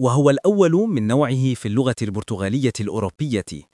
وهو الأول من نوعه في اللغة البرتغالية الأوروبية.